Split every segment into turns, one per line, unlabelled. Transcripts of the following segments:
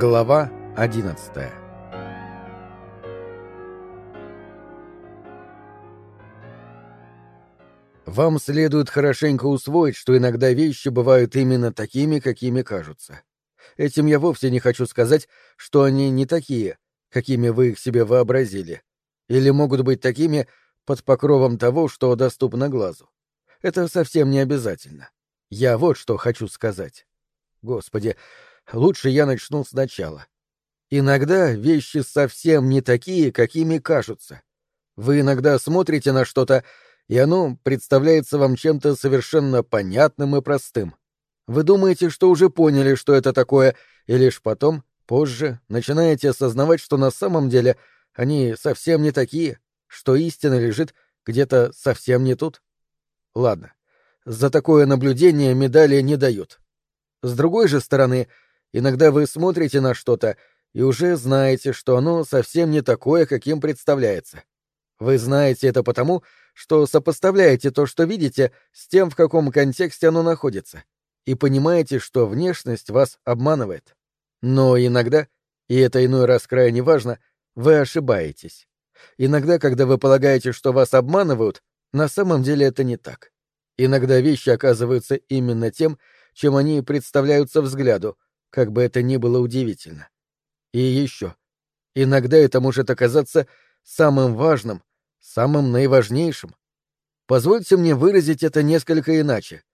Глава 11 Вам следует хорошенько усвоить, что иногда вещи бывают именно такими, какими кажутся. Этим я вовсе не хочу сказать, что они не такие, какими вы их себе вообразили, или могут быть такими под покровом того, что доступно глазу. Это совсем не обязательно. Я вот что хочу сказать. Господи, лучше я начну сначала. Иногда вещи совсем не такие, какими кажутся. Вы иногда смотрите на что-то, и оно представляется вам чем-то совершенно понятным и простым. Вы думаете, что уже поняли, что это такое, и лишь потом, позже, начинаете осознавать, что на самом деле они совсем не такие, что истина лежит где-то совсем не тут. Ладно, за такое наблюдение медали не дают. С другой же стороны, иногда вы смотрите на что-то и уже знаете, что оно совсем не такое, каким представляется. Вы знаете это потому, что сопоставляете то, что видите, с тем, в каком контексте оно находится, и понимаете, что внешность вас обманывает. Но иногда, и это иной раз крайне важно, вы ошибаетесь. Иногда, когда вы полагаете, что вас обманывают, на самом деле это не так. Иногда вещи оказываются именно тем, чем они представляются взгляду, как бы это ни было удивительно. И еще. Иногда это может оказаться самым важным, самым наиважнейшим. Позвольте мне выразить это несколько иначе.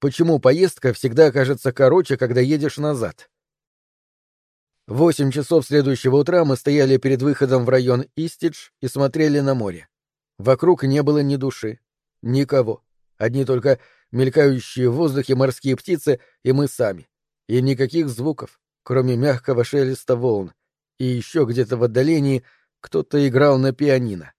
Почему поездка всегда кажется короче, когда едешь назад? Восемь часов следующего утра мы стояли перед выходом в район Истидж и смотрели на море. Вокруг не было ни души, никого. Одни только мелькающие в воздухе морские птицы и мы сами. И никаких звуков, кроме мягкого шелеста волн. И еще где-то в отдалении кто-то играл на пианино.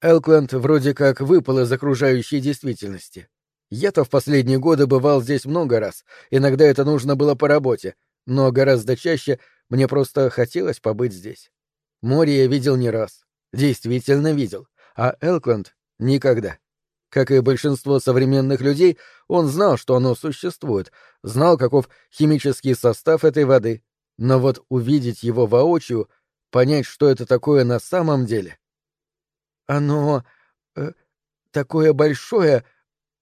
Элкленд вроде как выпал из окружающей действительности. Я-то в последние годы бывал здесь много раз, иногда это нужно было по работе, но гораздо чаще мне просто хотелось побыть здесь. Море я видел не раз, действительно видел, а Элкленд — никогда. Как и большинство современных людей, он знал, что оно существует, знал, каков химический состав этой воды. Но вот увидеть его воочию, понять, что это такое на самом деле... Оно... Э, такое большое,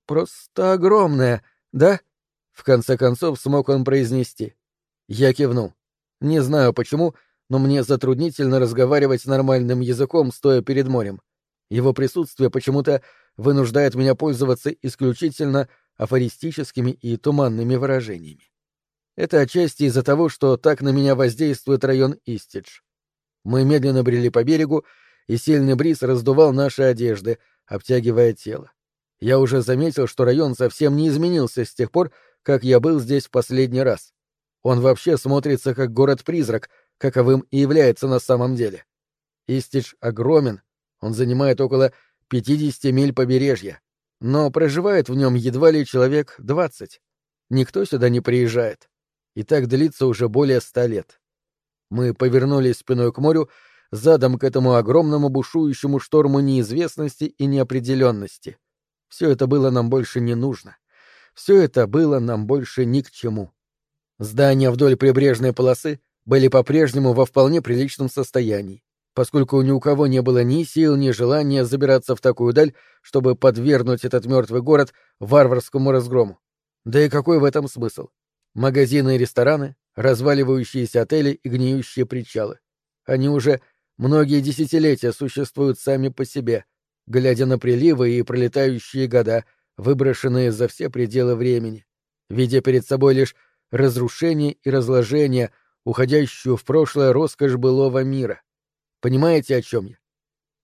просто огромное, да? В конце концов смог он произнести. Я кивнул. Не знаю почему, но мне затруднительно разговаривать нормальным языком, стоя перед морем. Его присутствие почему-то вынуждает меня пользоваться исключительно афористическими и туманными выражениями. Это отчасти из-за того, что так на меня воздействует район Истидж. Мы медленно брели по берегу, и сильный бриз раздувал наши одежды, обтягивая тело. Я уже заметил, что район совсем не изменился с тех пор, как я был здесь в последний раз. Он вообще смотрится как город-призрак, каковым и является на самом деле. Истидж огромен, он занимает около 50 миль побережья, но проживает в нем едва ли человек 20. Никто сюда не приезжает. И так длится уже более ста лет. Мы повернулись спиной к морю, задом к этому огромному бушующему шторму неизвестности и неопределенности. Все это было нам больше не нужно. Все это было нам больше ни к чему. Здания вдоль прибрежной полосы были по-прежнему во вполне приличном состоянии поскольку ни у кого не было ни сил, ни желания забираться в такую даль, чтобы подвергнуть этот мертвый город варварскому разгрому. Да и какой в этом смысл? Магазины и рестораны, разваливающиеся отели и гниющие причалы. Они уже многие десятилетия существуют сами по себе, глядя на приливы и пролетающие года, выброшенные за все пределы времени, видя перед собой лишь разрушение и разложение, уходящую в прошлое роскошь былого мира. Понимаете, о чем я?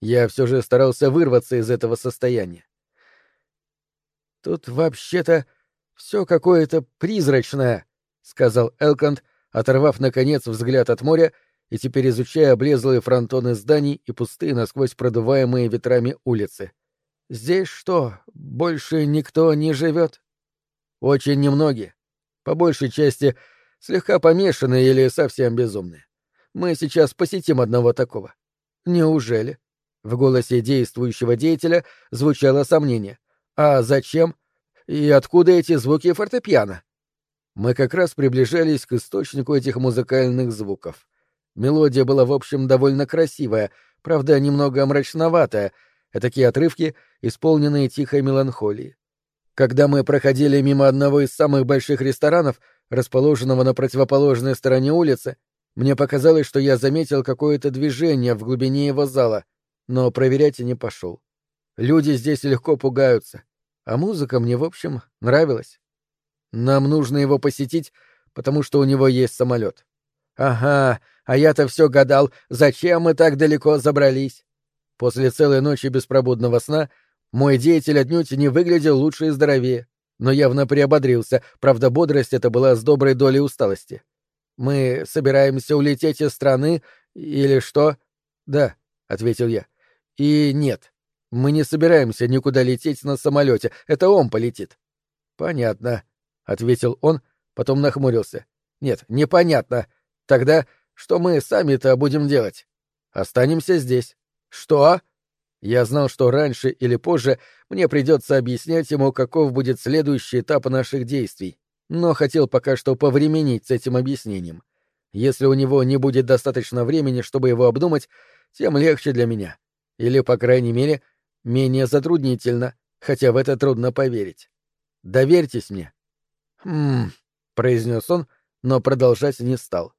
Я все же старался вырваться из этого состояния. Тут вообще-то все какое-то призрачное, сказал Элконд, оторвав наконец взгляд от моря и теперь изучая облезлые фронтоны зданий и пустые насквозь продуваемые ветрами улицы. Здесь что, больше никто не живет? Очень немногие. По большей части слегка помешанные или совсем безумные. Мы сейчас посетим одного такого. Неужели? В голосе действующего деятеля звучало сомнение. А зачем? И откуда эти звуки фортепиано? Мы как раз приближались к источнику этих музыкальных звуков. Мелодия была, в общем, довольно красивая, правда, немного мрачноватая, такие отрывки, исполненные тихой меланхолией. Когда мы проходили мимо одного из самых больших ресторанов, расположенного на противоположной стороне улицы, мне показалось, что я заметил какое-то движение в глубине его зала, но проверять и не пошел. Люди здесь легко пугаются, а музыка мне, в общем, нравилась. Нам нужно его посетить, потому что у него есть самолет. Ага, а я-то все гадал, зачем мы так далеко забрались. После целой ночи беспробудного сна мой деятель отнюдь не выглядел лучше и здоровее, но явно приободрился, правда, бодрость эта была с доброй долей усталости. Мы собираемся улететь из страны или что? Да, ответил я. И нет, мы не собираемся никуда лететь на самолете, это он полетит. Понятно, ответил он, потом нахмурился. Нет, непонятно. Тогда что мы сами-то будем делать? Останемся здесь. Что? Я знал, что раньше или позже мне придется объяснять ему, каков будет следующий этап наших действий, но хотел пока что повременить с этим объяснением. Если у него не будет достаточно времени, чтобы его обдумать, тем легче для меня. Или, по крайней мере, менее затруднительно, хотя в это трудно поверить. Доверьтесь мне. «Хм...» — произнес он, но продолжать не стал.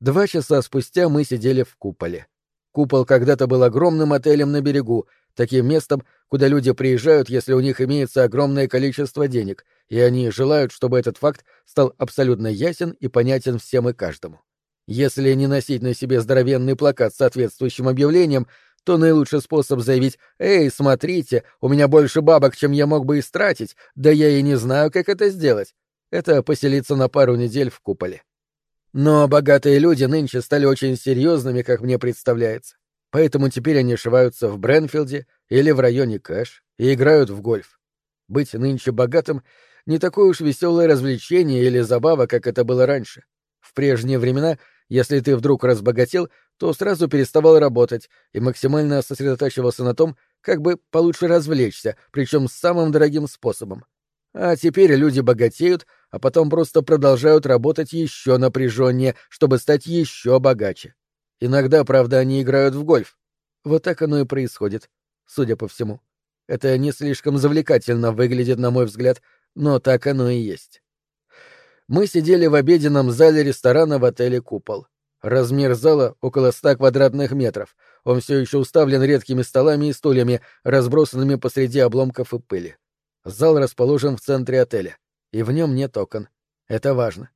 Два часа спустя мы сидели в куполе. Купол когда-то был огромным отелем на берегу, таким местом, куда люди приезжают, если у них имеется огромное количество денег, и они желают, чтобы этот факт стал абсолютно ясен и понятен всем и каждому. Если не носить на себе здоровенный плакат с соответствующим объявлением, то наилучший способ заявить «Эй, смотрите, у меня больше бабок, чем я мог бы истратить, да я и не знаю, как это сделать», это поселиться на пару недель в куполе. Но богатые люди нынче стали очень серьезными, как мне представляется. Поэтому теперь они шиваются в Бренфилде или в районе Кэш и играют в гольф. Быть нынче богатым — не такое уж веселое развлечение или забава, как это было раньше. В прежние времена, если ты вдруг разбогател, то сразу переставал работать и максимально сосредотачивался на том, как бы получше развлечься, причем самым дорогим способом. А теперь люди богатеют, а потом просто продолжают работать еще напряженнее, чтобы стать еще богаче. Иногда, правда, они играют в гольф. Вот так оно и происходит, судя по всему. Это не слишком завлекательно выглядит, на мой взгляд, но так оно и есть. Мы сидели в обеденном зале ресторана в отеле «Купол». Размер зала около ста квадратных метров. Он все еще уставлен редкими столами и стульями, разбросанными посреди обломков и пыли. Зал расположен в центре отеля, и в нем нет окон. Это важно.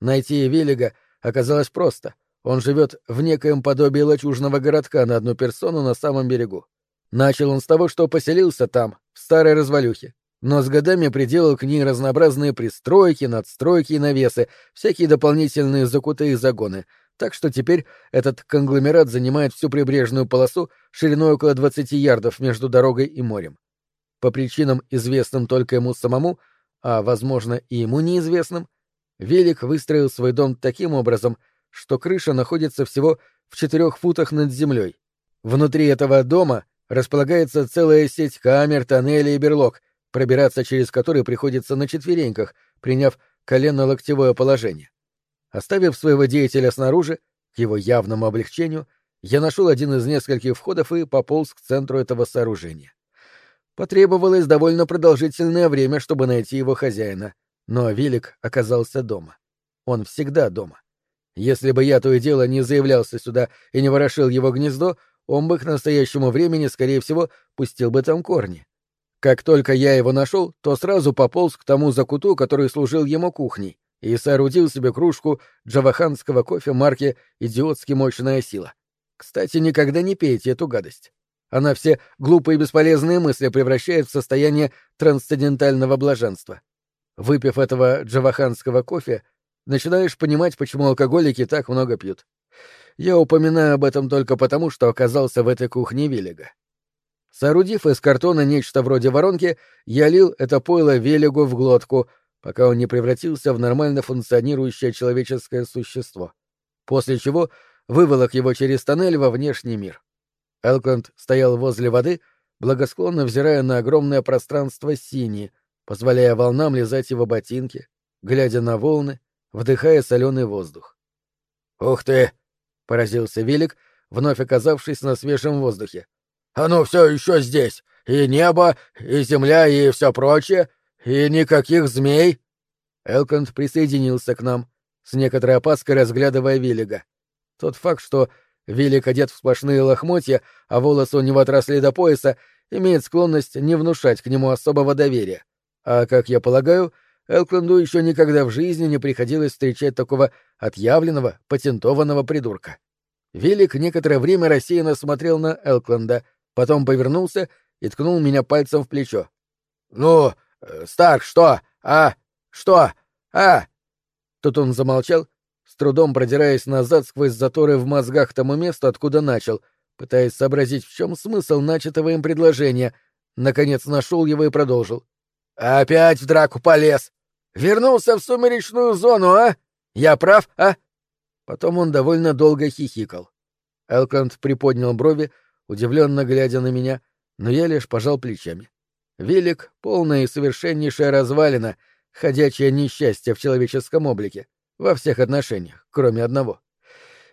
Найти Виллига оказалось просто. Он живет в некоем подобии лачужного городка на одну персону на самом берегу. Начал он с того, что поселился там, в старой развалюхе, но с годами приделал к ней разнообразные пристройки, надстройки и навесы, всякие дополнительные закуты и загоны, так что теперь этот конгломерат занимает всю прибрежную полосу шириной около 20 ярдов между дорогой и морем. По причинам, известным только ему самому, а, возможно, и ему неизвестным, Велик выстроил свой дом таким образом, что крыша находится всего в четырех футах над землей. Внутри этого дома располагается целая сеть камер, тоннелей и берлог, пробираться через которые приходится на четвереньках, приняв коленно-локтевое положение. Оставив своего деятеля снаружи, к его явному облегчению, я нашел один из нескольких входов и пополз к центру этого сооружения. Потребовалось довольно продолжительное время, чтобы найти его хозяина, но Велик оказался дома. Он всегда дома. Если бы я то и дело не заявлялся сюда и не ворошил его гнездо, он бы к настоящему времени, скорее всего, пустил бы там корни. Как только я его нашел, то сразу пополз к тому закуту, который служил ему кухней, и соорудил себе кружку джаваханского кофе марки «Идиотски мощная сила». Кстати, никогда не пейте эту гадость. Она все глупые и бесполезные мысли превращает в состояние трансцендентального блаженства. Выпив этого джаваханского кофе, начинаешь понимать, почему алкоголики так много пьют. Я упоминаю об этом только потому, что оказался в этой кухне Велига. Соорудив из картона нечто вроде воронки, я лил это пойло Велигу в глотку, пока он не превратился в нормально функционирующее человеческое существо, после чего выволок его через тоннель во внешний мир. Элкленд стоял возле воды, благосклонно взирая на огромное пространство синее, позволяя волнам лизать его ботинки, глядя на волны, вдыхая соленый воздух.
«Ух ты!» — поразился Велик, вновь оказавшись на свежем воздухе. «Оно все еще здесь! И небо, и земля, и все прочее, и никаких змей!»
Элконд присоединился к нам, с некоторой опаской разглядывая Виллига. Тот факт, что Виллик одет в сплошные лохмотья, а волосы у него отросли до пояса, имеет склонность не внушать к нему особого доверия. А, как я полагаю, Элкленду еще никогда в жизни не приходилось встречать такого отъявленного, патентованного придурка. Велик некоторое время рассеянно смотрел на Элкленда, потом повернулся и ткнул меня пальцем в плечо.
«Ну, э, Старк, что? А? Что? А?»
Тут он замолчал, с трудом продираясь назад сквозь заторы в мозгах тому месту, откуда начал, пытаясь сообразить, в чем смысл начатого им предложения. Наконец нашел его и продолжил.
«Опять в драку полез! Вернулся в сумеречную зону, а? Я прав, а?»
Потом он довольно долго хихикал. Элконд приподнял брови, удивленно глядя на меня, но я лишь пожал плечами. Велик — полная и совершеннейшая развалина, ходячее несчастье в человеческом облике, во всех отношениях, кроме одного.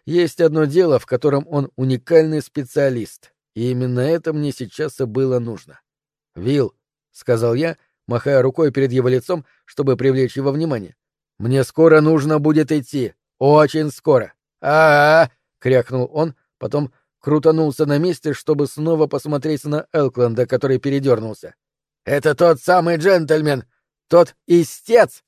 Есть одно дело, в котором он уникальный специалист, и именно это мне сейчас и было нужно. «Вилл», — сказал я, махая рукой перед его лицом, чтобы привлечь его внимание, — «мне скоро нужно будет идти, очень скоро».
«А-а-а!»
— крякнул он, потом крутанулся на месте, чтобы снова посмотреть на Элкленда, который передернулся.
«Это тот самый джентльмен, тот истец!»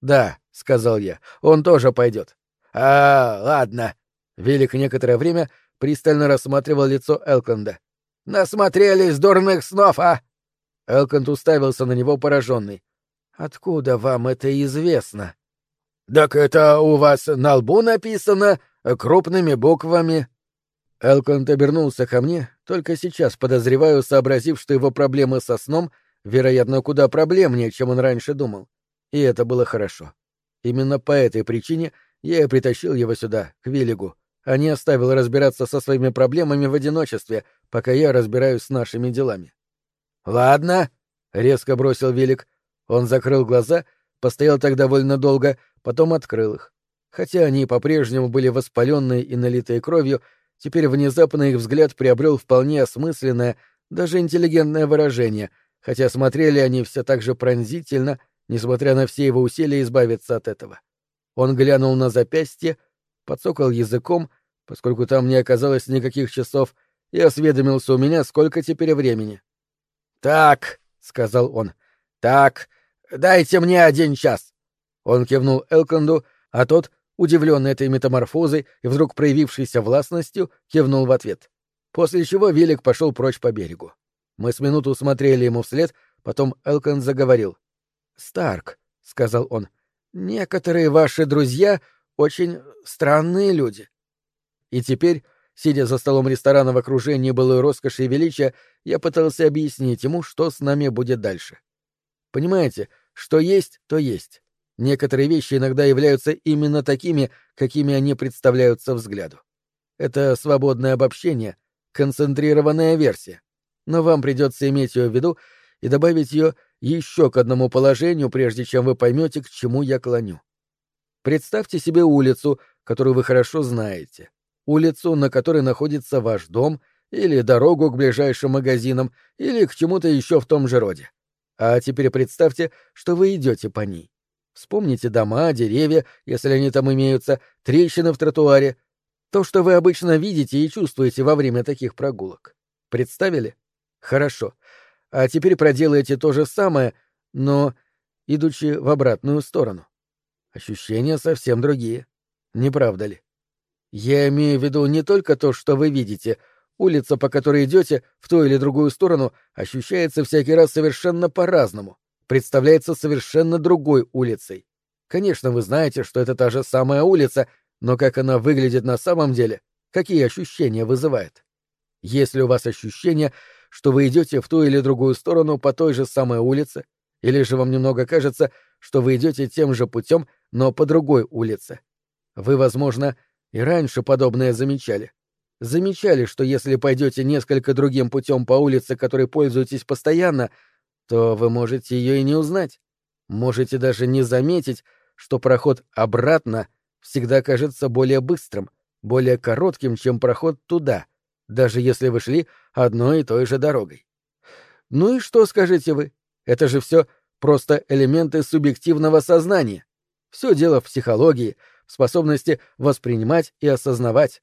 «Да», — сказал я, — «он тоже пойдет».
«А, ладно»,
Велик некоторое время пристально рассматривал лицо Элконда.
«Насмотрелись дурных снов, а?»
Элконд уставился на него пораженный. «Откуда вам это известно?»
«Так это у вас на лбу написано крупными буквами».
Элконд обернулся ко мне, только сейчас подозреваю, сообразив, что его проблемы со сном, вероятно, куда проблемнее, чем он раньше думал. И это было хорошо. Именно по этой причине я и притащил его сюда, к Виллигу, а не оставил разбираться со своими проблемами в одиночестве, пока я разбираюсь с нашими делами.
«Ладно», — резко бросил Велик. Он закрыл глаза, постоял так довольно долго, потом открыл их. Хотя они по-прежнему были воспаленные и налитые кровью, теперь внезапно их взгляд приобрел вполне осмысленное, даже интеллигентное выражение, хотя смотрели они все так же пронзительно, несмотря на все его усилия избавиться от этого. Он глянул на запястье, подсокал языком, поскольку там не оказалось никаких часов, и осведомился у меня, сколько теперь времени. «Так», — сказал он, — «так, дайте мне один час». Он кивнул Элконду, а тот, удивленный этой метаморфозой и вдруг проявившейся властностью, кивнул в ответ. После чего Велик пошел прочь по берегу. Мы с минуту смотрели ему вслед, потом Элконд заговорил. «Старк», — сказал он, — «некоторые ваши друзья очень странные люди. И теперь, сидя за столом ресторана в окружении былой роскоши и величия, я пытался объяснить ему, что с нами будет дальше. Понимаете, что есть, то есть. Некоторые вещи иногда являются именно такими, какими они представляются взгляду. Это свободное обобщение, концентрированная версия. Но вам придется иметь ее в виду и добавить ее еще к одному положению, прежде чем вы поймете, к чему я клоню. Представьте себе улицу, которую вы хорошо знаете улицу, на которой находится ваш дом, или дорогу к ближайшим магазинам, или к чему-то еще в том же роде. А теперь представьте, что вы идете по ней. Вспомните дома, деревья, если они там имеются, трещины в тротуаре. То, что вы обычно видите и чувствуете во время таких прогулок. Представили? Хорошо. А теперь проделайте то же самое, но идучи в обратную сторону. Ощущения совсем другие. Не правда ли? Я имею в виду не только то, что вы видите. Улица, по которой идете, в ту или другую сторону, ощущается всякий раз совершенно по-разному, представляется совершенно другой улицей. Конечно, вы знаете, что это та же самая улица, но как она выглядит на самом деле, какие ощущения вызывает? Если у вас ощущение, что вы идете в ту или другую сторону по той же самой улице, или же вам немного кажется, что вы идете тем же путем, но по другой улице, вы, возможно, и раньше подобное замечали. Замечали, что если пойдете несколько другим путем по улице, которой пользуетесь постоянно, то вы можете ее и не узнать. Можете даже не заметить,
что проход обратно всегда кажется более быстрым, более коротким, чем проход туда, даже если вы шли одной и той же дорогой. Ну и что скажете вы? Это же все просто элементы субъективного сознания. Все дело в психологии, в способности воспринимать и осознавать.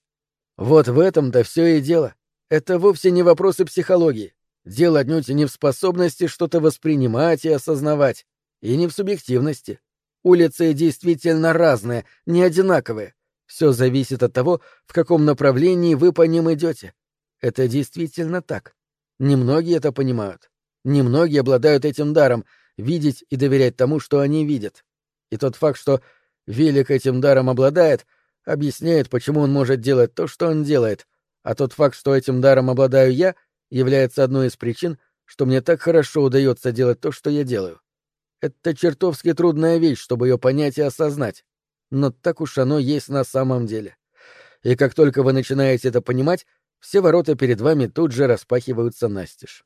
Вот в этом-то все и дело. Это вовсе не вопросы психологии. Дело отнюдь не в способности что-то воспринимать и осознавать, и не в субъективности. Улицы действительно разные, не одинаковые. Все зависит от того, в каком направлении вы по ним идете. Это действительно так. Немногие это понимают. Немногие обладают этим даром — видеть и доверять тому, что они видят. И тот факт, что Велик этим даром обладает, объясняет, почему он может делать то, что он делает, а тот факт, что этим даром обладаю я, является одной из причин, что мне так хорошо удается делать то, что я делаю. Это чертовски трудная вещь, чтобы ее понять и осознать. Но так уж оно есть на самом деле. И как только вы начинаете это понимать, все ворота перед вами тут же распахиваются настежь.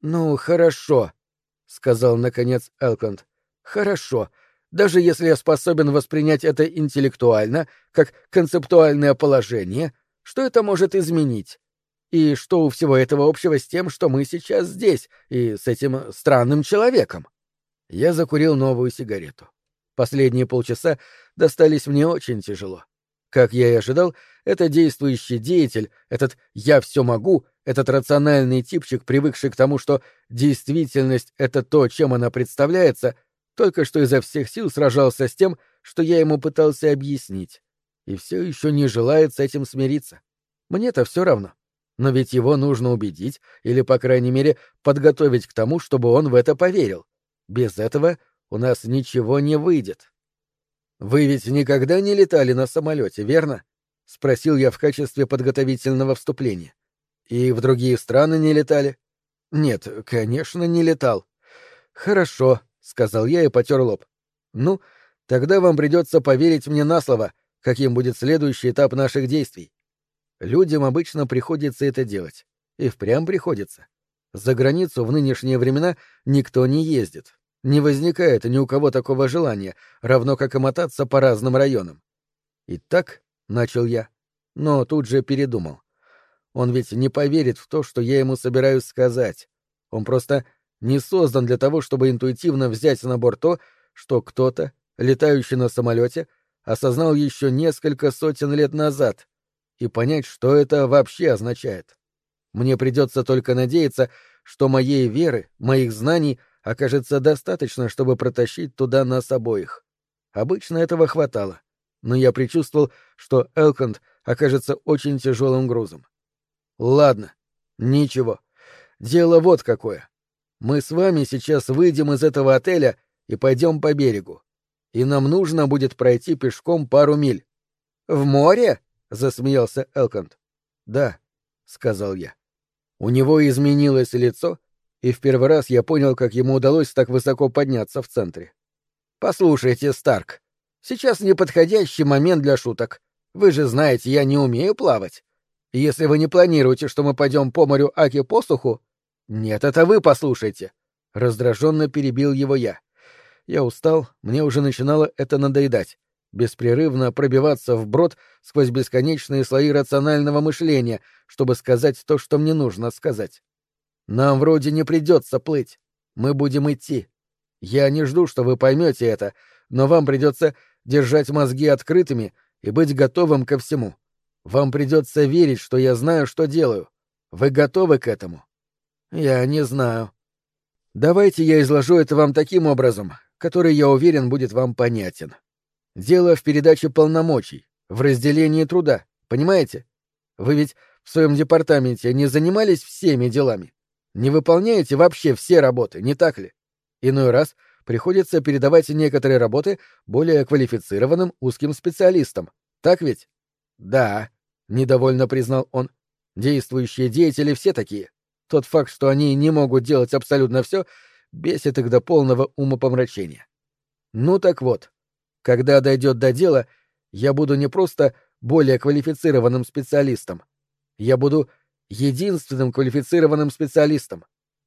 «Ну, хорошо», — сказал, наконец, Элконд. «Хорошо даже если я способен воспринять это интеллектуально, как концептуальное положение, что это может изменить? И что у всего этого общего с тем, что мы сейчас здесь, и с этим странным человеком? Я закурил новую сигарету. Последние полчаса достались мне очень тяжело. Как я и ожидал, это действующий деятель, этот «я все могу», этот рациональный типчик, привыкший к тому, что действительность — это то, чем она представляется, только что изо всех сил сражался с тем, что я ему пытался объяснить, и все еще не желает с этим смириться. Мне-то все равно. Но ведь его нужно убедить, или, по крайней мере, подготовить к тому, чтобы он в это поверил. Без этого у нас ничего не выйдет. Вы ведь никогда не летали на самолете, верно? спросил я в качестве подготовительного вступления. И в другие страны не летали? Нет, конечно, не летал. Хорошо, — сказал я и потер лоб. «Ну, тогда вам придется поверить мне на слово, каким будет следующий этап наших действий. Людям обычно приходится это делать. И впрямь приходится. За границу в нынешние времена никто не ездит. Не возникает ни у кого такого желания, равно как и мотаться по разным районам. Итак, — начал я, но тут же передумал. Он ведь не поверит в то, что я ему собираюсь сказать. Он просто не создан для того, чтобы интуитивно взять на борт то, что кто-то, летающий на самолете, осознал еще несколько сотен лет назад, и понять, что это вообще означает. Мне придется только надеяться, что моей веры, моих знаний окажется достаточно, чтобы протащить туда нас обоих. Обычно этого хватало, но я предчувствовал, что Элконд окажется очень тяжелым грузом. Ладно, ничего. Дело вот какое. Мы с вами сейчас выйдем из этого отеля и пойдем по берегу. И нам нужно будет пройти пешком пару миль. — В море? — засмеялся Элконд. — Да, — сказал я. У него изменилось лицо, и в первый раз я понял, как ему удалось так высоко подняться в центре. — Послушайте, Старк, сейчас неподходящий момент для шуток. Вы же знаете, я не умею плавать. Если вы не планируете, что мы пойдем по морю Аки посуху, «Нет, это вы послушайте!» — раздраженно перебил его я. Я устал, мне уже начинало это надоедать. Беспрерывно пробиваться вброд сквозь бесконечные слои рационального мышления, чтобы сказать то, что мне нужно сказать. Нам вроде не придется плыть. Мы будем идти. Я не жду, что вы поймете это, но вам придется держать мозги открытыми и быть готовым ко всему. Вам придется верить, что я знаю, что делаю. Вы готовы к этому? Я не знаю. Давайте я изложу это вам таким образом, который, я уверен, будет вам понятен. Дело в передаче полномочий, в разделении труда, понимаете? Вы ведь в своем департаменте не занимались всеми делами. Не выполняете вообще все работы, не так ли? Иной раз приходится передавать некоторые работы более квалифицированным узким специалистам. Так ведь? Да, недовольно признал он. Действующие деятели все такие. Тот факт, что они не могут делать абсолютно все, бесит их до полного умопомрачения. Ну так вот, когда дойдет до дела, я буду не просто более квалифицированным специалистом. Я буду единственным квалифицированным специалистом.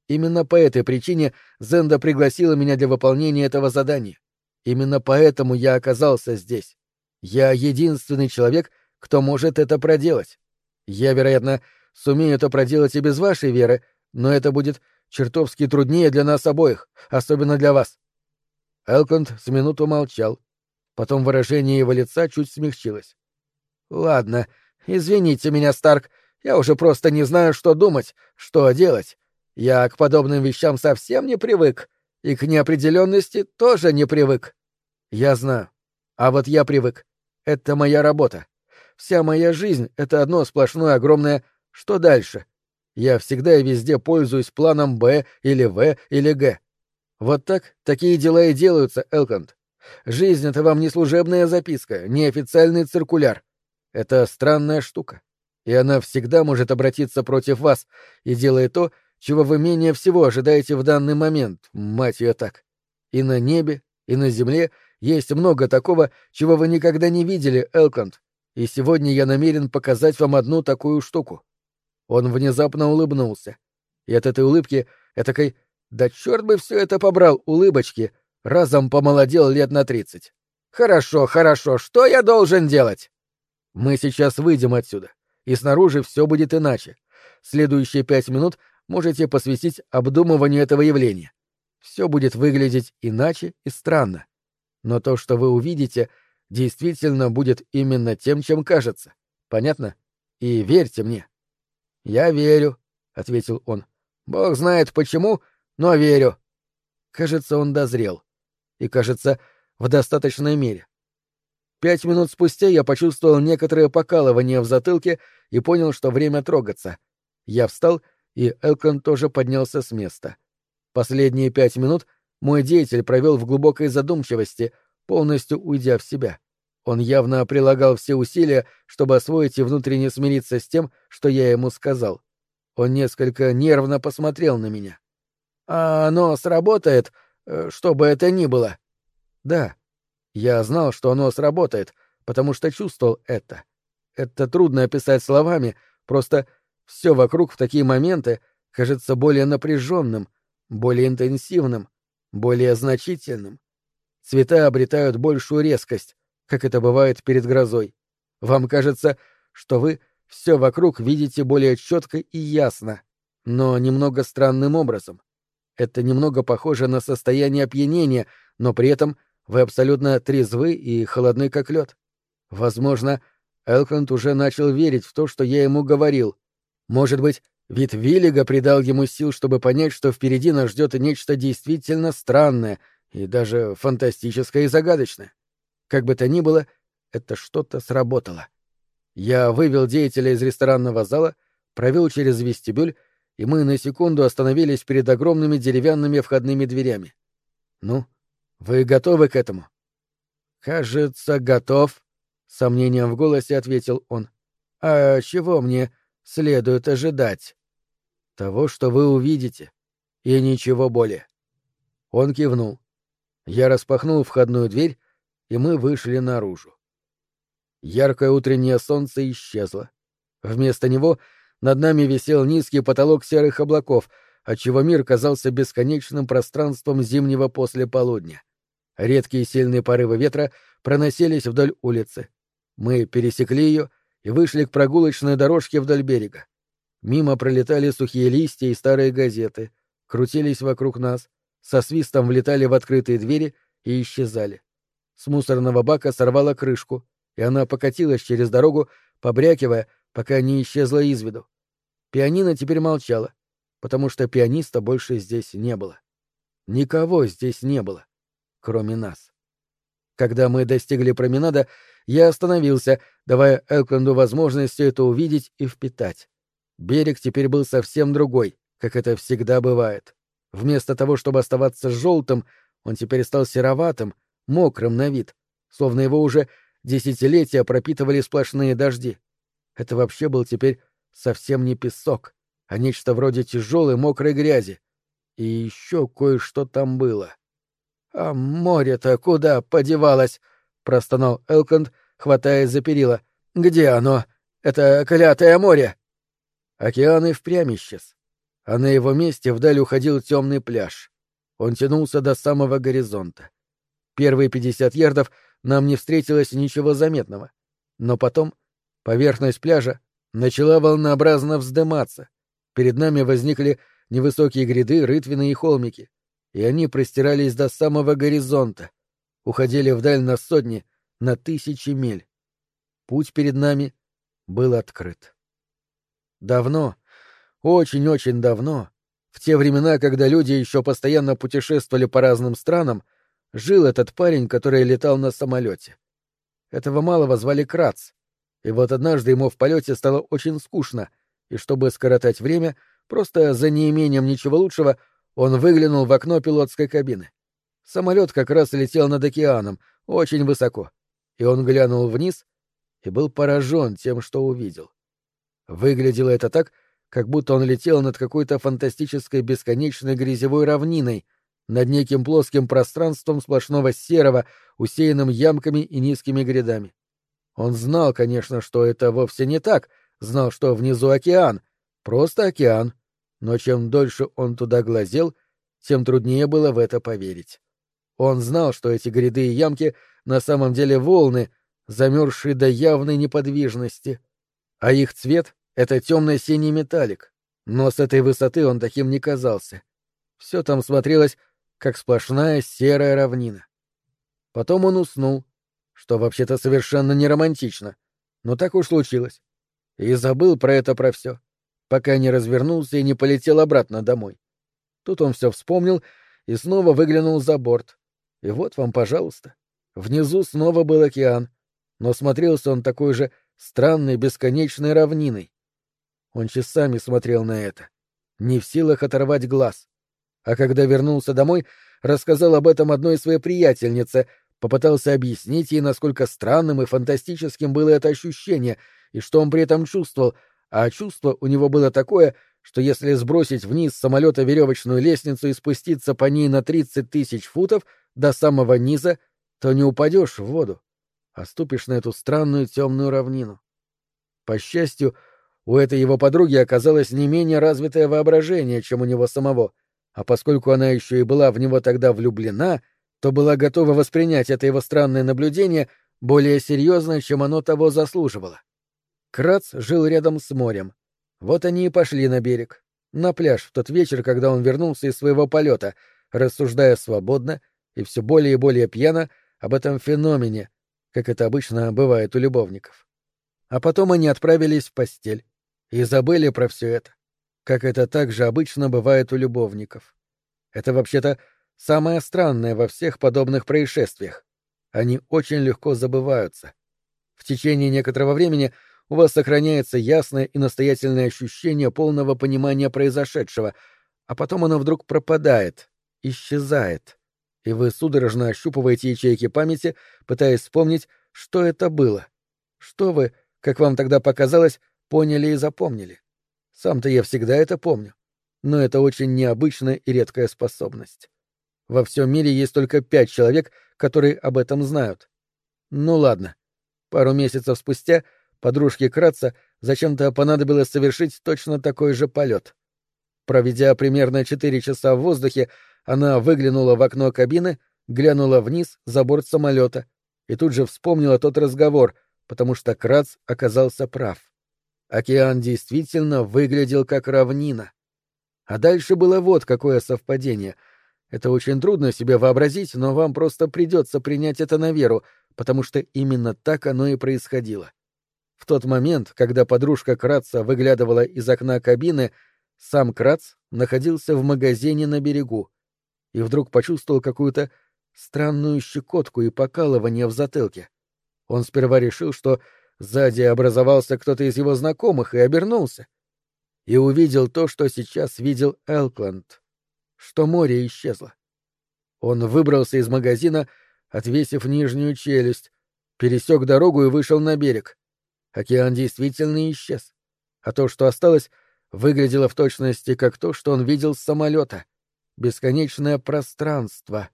Именно по этой причине Зенда пригласила меня для выполнения этого задания. Именно поэтому я оказался здесь. Я единственный человек, кто может это проделать. Я, вероятно, сумею это проделать и без вашей веры, но это будет чертовски труднее для нас обоих, особенно для вас. Элконд с минуту молчал. Потом выражение его лица чуть смягчилось. Ладно, извините меня, Старк, я уже просто не знаю, что думать, что делать. Я к подобным вещам совсем не привык, и к неопределенности тоже не привык. Я знаю. А вот я привык. Это моя работа. Вся моя жизнь — это одно сплошное огромное «что дальше?». Я всегда и везде пользуюсь планом «Б» или «В» или «Г». Вот так такие дела и делаются, Элконд. Жизнь — это вам не служебная записка, не официальный циркуляр. Это странная штука. И она всегда может обратиться против вас и делает то, чего вы менее всего ожидаете в данный момент, мать ее так. И на небе, и на земле есть много такого, чего вы никогда не видели, Элконд, и сегодня я намерен показать вам одну такую штуку. Он внезапно улыбнулся. И от этой улыбки, этакой «да черт бы все это побрал» улыбочки, разом помолодел лет на тридцать. «Хорошо, хорошо, что я должен делать?» «Мы сейчас выйдем отсюда, и снаружи все будет иначе. Следующие пять минут можете посвятить обдумыванию этого явления. Все будет выглядеть иначе и странно. Но то, что вы увидите — действительно будет именно тем, чем кажется. Понятно? И верьте мне. Я верю, ответил он. Бог знает почему, но верю. Кажется, он дозрел. И, кажется, в достаточной мере. Пять минут спустя я почувствовал некоторое покалывание в затылке и понял, что время трогаться. Я встал, и Элкон тоже поднялся с места. Последние пять минут мой деятель провел в глубокой задумчивости — полностью уйдя в себя. Он явно прилагал все усилия, чтобы освоить и внутренне смириться с тем, что я ему сказал. Он несколько нервно посмотрел на меня. «А оно сработает, что бы это ни было?» «Да. Я знал, что оно сработает, потому что чувствовал это. Это трудно описать словами, просто все вокруг в такие моменты кажется более напряженным, более интенсивным, более значительным. Цвета обретают большую резкость, как это бывает перед грозой. Вам кажется, что вы все вокруг видите более четко и ясно, но немного странным образом. Это немного похоже на состояние опьянения, но при этом вы абсолютно трезвы и холодны, как лед. Возможно, Элконд уже начал верить в то, что я ему говорил. Может быть, вид Виллига придал ему сил, чтобы понять, что впереди нас ждет нечто действительно странное — и даже фантастическое и загадочное. Как бы то ни было, это что-то сработало. Я вывел деятеля из ресторанного зала, провел через вестибюль, и мы на секунду остановились перед огромными деревянными входными дверями. «Ну, вы готовы к этому?» «Кажется, готов», — сомнением в голосе ответил он. «А чего мне следует ожидать?» «Того, что вы увидите, и ничего более». Он кивнул. Я распахнул входную дверь, и мы вышли наружу. Яркое утреннее солнце исчезло. Вместо него над нами висел низкий потолок серых облаков, отчего мир казался бесконечным пространством зимнего послеполудня. Редкие сильные порывы ветра проносились вдоль улицы. Мы пересекли ее и вышли к прогулочной дорожке вдоль берега. Мимо пролетали сухие листья и старые газеты, крутились вокруг нас, со свистом влетали в открытые двери и исчезали. С мусорного бака сорвала крышку, и она покатилась через дорогу, побрякивая, пока не исчезла из виду. Пианино теперь молчало, потому что пианиста больше здесь не было. Никого здесь не было, кроме нас. Когда мы достигли променада, я остановился, давая Элкленду возможность все это увидеть и впитать. Берег теперь был совсем другой, как это всегда бывает. Вместо того, чтобы оставаться желтым, он теперь стал сероватым, мокрым на вид, словно его уже десятилетия пропитывали сплошные дожди. Это вообще был теперь совсем не песок, а нечто вроде тяжелой мокрой грязи. И еще кое-что там было. «А море-то куда подевалось?» — простонал Элконд, хватаясь за перила. «Где оно? Это клятое море!» Океан и впрямь исчез а на его месте вдаль уходил темный пляж. Он тянулся до самого горизонта. Первые пятьдесят ярдов нам не встретилось ничего заметного. Но потом поверхность пляжа начала волнообразно вздыматься. Перед нами возникли невысокие гряды, рытвины и холмики, и они простирались до самого горизонта, уходили вдаль на сотни, на тысячи миль. Путь перед нами был открыт. Давно, очень-очень давно, в те времена, когда люди еще постоянно путешествовали по разным странам, жил этот парень, который летал на самолете. Этого малого звали Крац, и вот однажды ему в полете стало очень скучно, и чтобы скоротать время, просто за неимением ничего лучшего, он выглянул в окно пилотской кабины. Самолет как раз летел над океаном, очень высоко, и он глянул вниз и был поражен тем, что увидел. Выглядело это так, как будто он летел над какой-то фантастической бесконечной грязевой равниной, над неким плоским пространством сплошного серого, усеянным ямками и низкими грядами. Он знал, конечно, что это вовсе не так, знал, что внизу океан, просто океан, но чем дольше он туда глазел, тем труднее было в это поверить. Он знал, что эти гряды и ямки на самом деле волны, замерзшие до явной неподвижности, а их цвет — это темно-синий металлик, но с этой высоты он таким не казался. Все там смотрелось, как сплошная серая равнина. Потом он уснул, что вообще-то совершенно не романтично, но так уж случилось, и забыл про это про все, пока не развернулся и не полетел обратно домой. Тут он все вспомнил и снова выглянул за борт. И вот вам, пожалуйста. Внизу снова был океан, но смотрелся он такой же странной бесконечной равниной. Он часами смотрел на это, не в силах оторвать глаз. А когда вернулся домой, рассказал об этом одной своей приятельнице, попытался объяснить ей, насколько странным и фантастическим было это ощущение, и что он при этом чувствовал, а чувство у него было такое, что если сбросить вниз с самолета веревочную лестницу и спуститься по ней на 30 тысяч футов до самого низа, то не упадешь в воду а ступишь на эту странную темную равнину. По счастью, у этой его подруги оказалось не менее развитое воображение, чем у него самого, а поскольку она еще и была в него тогда влюблена, то была готова воспринять это его странное наблюдение более серьезно, чем оно того заслуживало. Крац жил рядом с морем. Вот они и пошли на берег, на пляж в тот вечер, когда он вернулся из своего полета, рассуждая свободно и все более и более пьяно об этом феномене, как это обычно бывает у любовников. А потом они отправились в постель и забыли про все это, как это также обычно бывает у любовников. Это вообще-то самое странное во всех подобных происшествиях. Они очень легко забываются. В течение некоторого времени у вас сохраняется ясное и настоятельное ощущение полного понимания произошедшего, а потом оно вдруг пропадает, исчезает и вы судорожно ощупываете ячейки памяти, пытаясь вспомнить, что это было. Что вы, как вам тогда показалось, поняли и запомнили. Сам-то я всегда это помню. Но это очень необычная и редкая способность. Во всем мире есть только пять человек, которые об этом знают. Ну ладно. Пару месяцев спустя подружке Кратца зачем-то понадобилось совершить точно такой же полет. Проведя примерно четыре часа в воздухе, она выглянула в окно кабины, глянула вниз за борт самолета и тут же вспомнила тот разговор, потому что Крац оказался прав. Океан действительно выглядел как равнина. А дальше было вот какое совпадение. Это очень трудно себе вообразить, но вам просто придется принять это на веру, потому что именно так оно и происходило. В тот момент, когда подружка Кратца выглядывала из окна кабины, сам Крац находился в магазине на берегу и вдруг почувствовал какую-то странную щекотку и покалывание в затылке. Он сперва решил, что сзади образовался кто-то из его знакомых, и обернулся. И увидел то, что сейчас видел Элкленд, что море исчезло. Он выбрался из магазина, отвесив нижнюю челюсть, пересек дорогу и вышел на берег. Океан действительно исчез, а то, что осталось, выглядело в точности как то, что он видел с самолета — бесконечное пространство,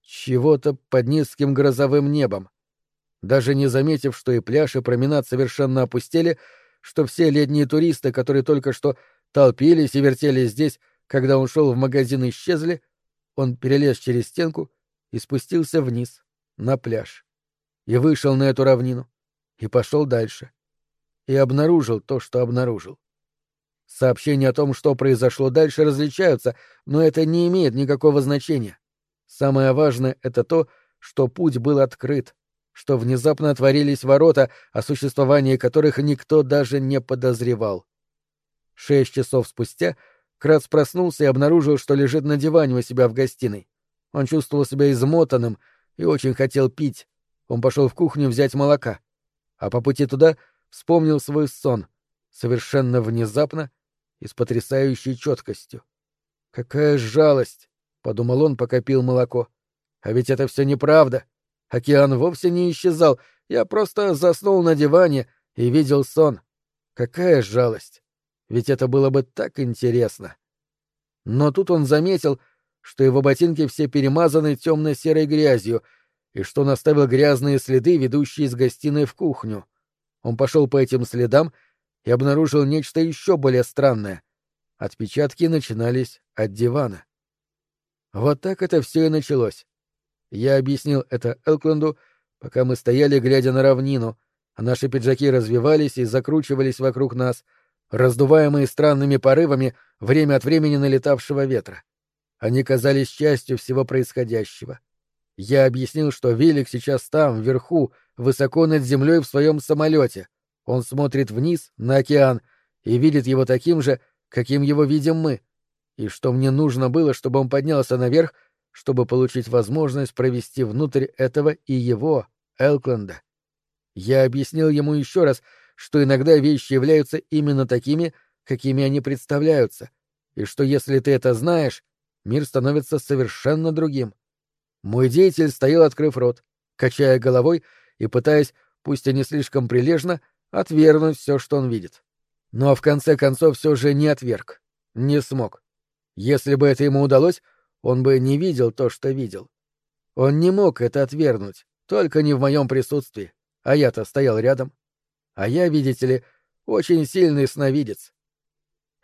чего-то под низким грозовым небом. Даже не заметив, что и пляж, и променад совершенно опустели, что все летние туристы, которые только что толпились и вертелись здесь, когда он шел в магазин, исчезли, он перелез через стенку и спустился вниз, на пляж. И вышел на эту равнину. И пошел дальше. И обнаружил то, что обнаружил. Сообщения о том, что произошло дальше, различаются, но это не имеет никакого значения. Самое важное — это то, что путь был открыт, что внезапно отворились ворота, о существовании которых никто даже не подозревал. Шесть часов спустя Крац проснулся и обнаружил, что лежит на диване у себя в гостиной. Он чувствовал себя измотанным и очень хотел пить. Он пошел в кухню взять молока. А по пути туда вспомнил свой сон, совершенно внезапно и с потрясающей четкостью. «Какая жалость!» — подумал он, пока пил молоко. «А ведь это все неправда. Океан вовсе не исчезал. Я просто заснул на диване и видел сон. Какая жалость! Ведь это было бы так интересно. Но тут он заметил, что его ботинки все перемазаны темно-серой грязью, и что он оставил грязные следы, ведущие из гостиной в кухню. Он пошел по этим следам и обнаружил нечто еще более странное. Отпечатки начинались от дивана. Вот так это все и началось. Я объяснил это Элкленду, пока мы стояли, глядя на равнину, а наши пиджаки развивались и закручивались вокруг нас — раздуваемые странными порывами время от времени налетавшего ветра. Они казались частью всего происходящего. Я объяснил, что Велик сейчас там, вверху, высоко над землей в своем самолете. Он смотрит вниз, на океан, и видит его таким же, каким его видим мы, и что мне нужно было, чтобы он поднялся наверх, чтобы получить возможность провести внутрь этого и его, Элкленда. Я объяснил ему еще раз, что иногда вещи являются именно такими, какими они представляются, и что если ты это знаешь, мир становится совершенно другим. Мой деятель стоял, открыв рот, качая головой и пытаясь, пусть и не слишком прилежно, отвергнуть все, что он видит. Но в конце концов все же не отверг, не смог. Если бы это ему удалось, он бы не видел то, что видел. Он не мог это отвергнуть, только не в моем присутствии, а я-то стоял рядом. А я, видите ли, очень сильный сновидец.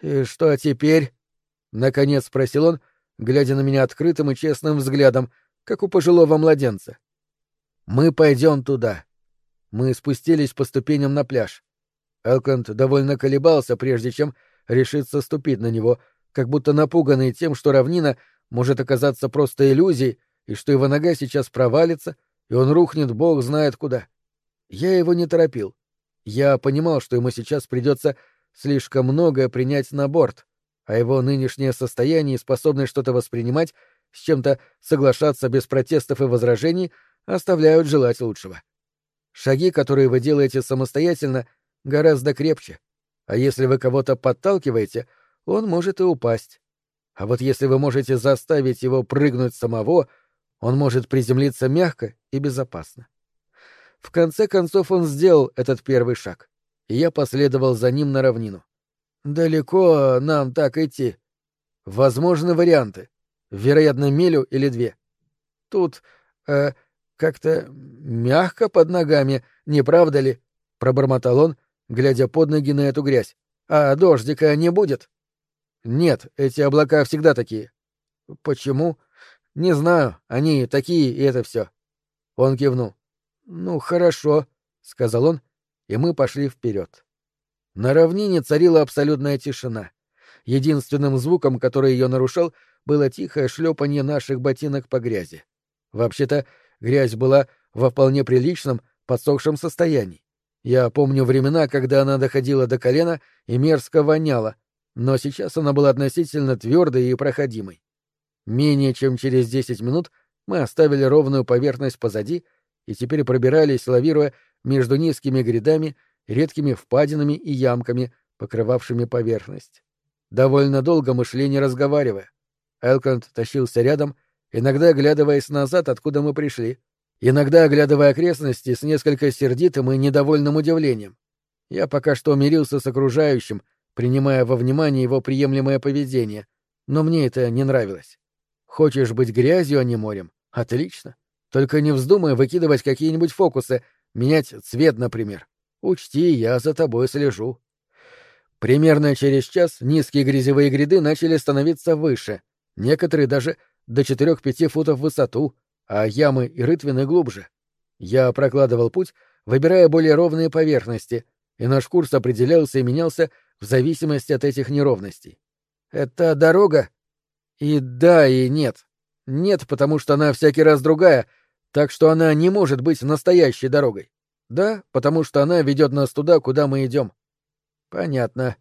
«И что теперь?» — наконец спросил он, глядя на меня открытым и честным взглядом, как у пожилого младенца. «Мы пойдем туда». Мы спустились по ступеням на пляж. Элконд довольно колебался, прежде чем решиться ступить на него, как будто напуганный тем, что равнина может оказаться просто иллюзией, и что его нога сейчас провалится, и он рухнет бог знает куда. Я его не торопил. Я понимал, что ему сейчас придется слишком многое принять на борт, а его нынешнее состояние и способность что-то воспринимать, с чем-то соглашаться без протестов и возражений, оставляют желать лучшего. Шаги, которые вы делаете самостоятельно, гораздо крепче, а если вы кого-то подталкиваете, он может и упасть. А вот если вы можете заставить его прыгнуть самого, он может приземлиться мягко и безопасно. В конце концов он сделал этот первый шаг, я последовал за ним на равнину. Далеко нам так идти. Возможны варианты. Вероятно, милю или две. Тут э, как-то мягко под ногами, не правда ли? Пробормотал он, глядя под ноги на эту грязь. А дождика не будет? Нет, эти облака всегда такие. Почему? Не знаю, они такие, и это все. Он кивнул. «Ну, хорошо», — сказал он, и мы пошли вперед. На равнине царила абсолютная тишина. Единственным звуком, который ее нарушал, было тихое шлепанье наших ботинок по грязи. Вообще-то, грязь была во вполне приличном, подсохшем состоянии. Я помню времена, когда она доходила до колена и мерзко воняла, но сейчас она была относительно твердой и проходимой. Менее чем через десять минут мы оставили ровную поверхность позади и теперь пробирались, лавируя между низкими грядами, редкими впадинами и ямками, покрывавшими поверхность. Довольно долго мы шли, не разговаривая. Элконд тащился рядом, иногда оглядываясь назад, откуда мы пришли, иногда оглядывая окрестности с несколько сердитым и недовольным удивлением. Я пока что мирился с окружающим, принимая во внимание его приемлемое поведение, но мне это не нравилось. Хочешь быть грязью, а не морем? Отлично. Только не вздумай выкидывать какие-нибудь фокусы, менять цвет, например. Учти, я за тобой слежу. Примерно через час низкие грязевые гряды начали становиться выше, некоторые даже до 4-5 футов в высоту, а ямы и рытвины глубже. Я прокладывал путь, выбирая более ровные поверхности, и наш курс определялся и менялся в зависимости от этих неровностей. Это дорога? И да, и нет. Нет, потому что она всякий раз другая, так что она не может быть настоящей дорогой. Да, потому что она ведет нас туда, куда мы идем. Понятно.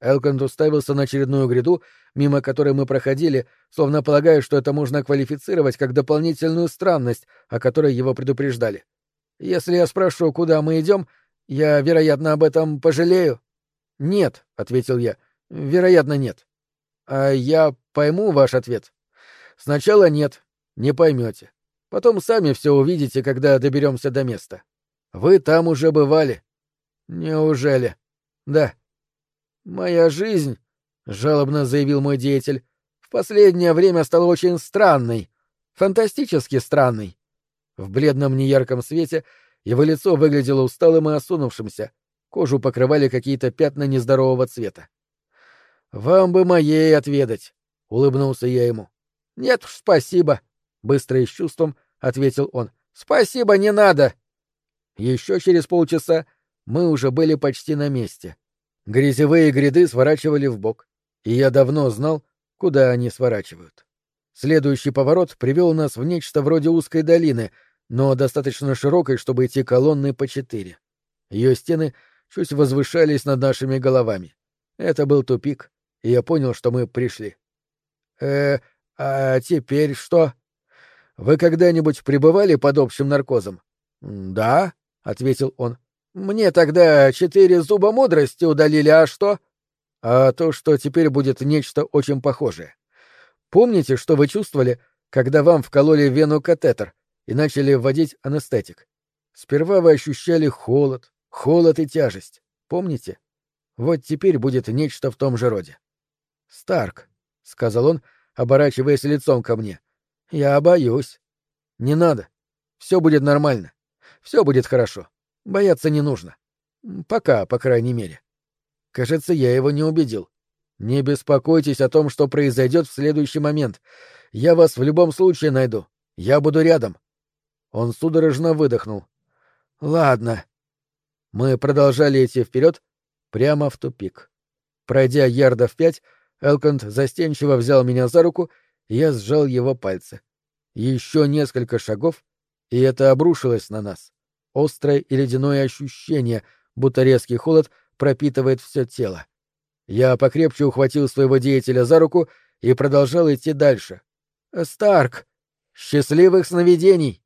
Элконд уставился на очередную гряду, мимо которой мы проходили, словно полагая, что это можно квалифицировать как дополнительную странность, о которой его предупреждали. Если я спрошу, куда мы идем, я, вероятно, об этом пожалею. Нет, ответил я. Вероятно, нет. А я пойму ваш ответ. Сначала нет, не поймете. Потом сами все увидите, когда доберемся до места. Вы там уже бывали. Неужели? Да. Моя жизнь, жалобно заявил мой деятель, в последнее время стала очень странной, фантастически странной. В бледном неярком свете его лицо выглядело усталым и осунувшимся, кожу покрывали какие-то пятна нездорового цвета. «Вам бы моей отведать», — улыбнулся я ему. «Нет уж, спасибо», — быстро и с чувством ответил он. «Спасибо, не надо». Еще через полчаса мы уже были почти на месте. Грязевые гряды сворачивали в бок, и я давно знал, куда они сворачивают. Следующий поворот привел нас в нечто вроде узкой долины, но достаточно широкой, чтобы идти колонны по четыре. Ее стены чуть возвышались над нашими головами. Это был тупик, и я понял, что мы пришли. «Э, а теперь что?» «Вы когда-нибудь пребывали под общим наркозом?» «Да», — ответил он. «Мне тогда четыре зуба мудрости удалили, а что?» «А то, что теперь будет нечто очень похожее. Помните, что вы чувствовали, когда вам вкололи вену катетер и начали вводить анестетик? Сперва вы ощущали холод, холод и тяжесть. Помните? Вот теперь будет нечто в том же роде. «Старк», — сказал он, оборачиваясь лицом ко мне, — «я боюсь». «Не надо. Все будет нормально. Все будет хорошо. Бояться не нужно. Пока, по крайней мере». Кажется, я его не убедил. Не беспокойтесь о том, что произойдет в следующий момент. Я вас в любом случае найду. Я буду рядом. Он судорожно выдохнул. Ладно. Мы продолжали идти вперед, прямо в тупик. Пройдя ярдов пять, Элконд застенчиво взял меня за руку, и я сжал его пальцы. Еще несколько шагов, и это обрушилось на нас. Острое и ледяное ощущение, будто резкий холод пропитывает все тело. Я покрепче ухватил своего деятеля за руку и продолжал идти дальше. «Старк! Счастливых сновидений!»